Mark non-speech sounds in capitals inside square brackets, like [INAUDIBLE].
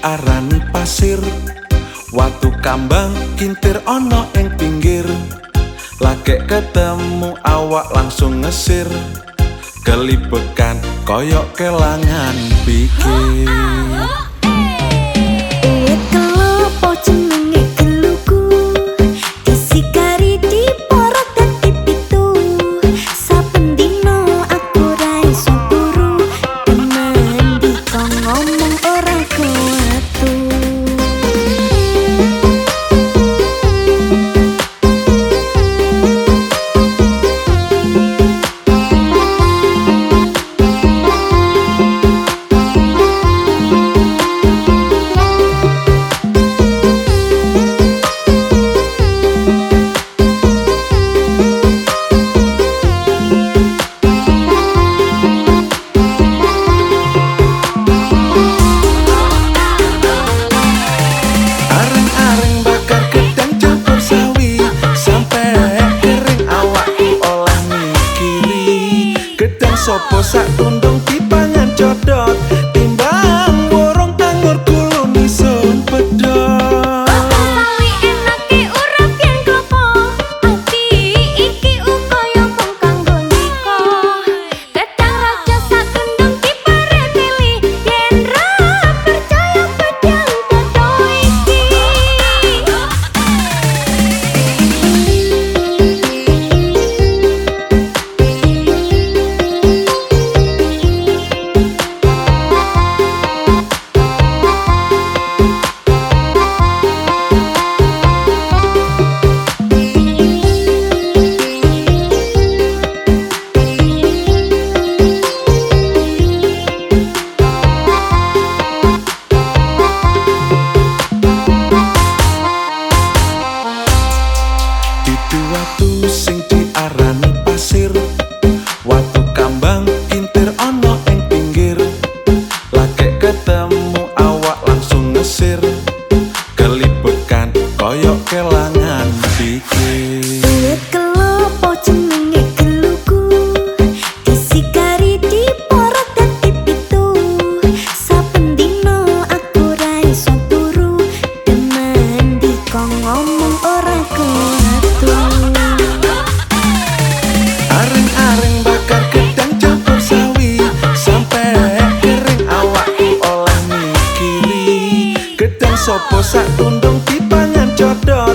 aran pasir. Watu kambang kintir ono ing pinggir. Lagi ketemu awak langsung ngesir. Kelibekan koyok kelangan pikir [GASPS] sopo sak tundung kelangan pikir. Kelopo jenenge geluku disikari di porot dadi pitu. Saben dino aku ra iso turu. Demen ngomong ora kuatu areng-areng bakar gedang campur sawi. Sampai kering awak oleh mikiri. Gedang sopo sak tunduk jodoh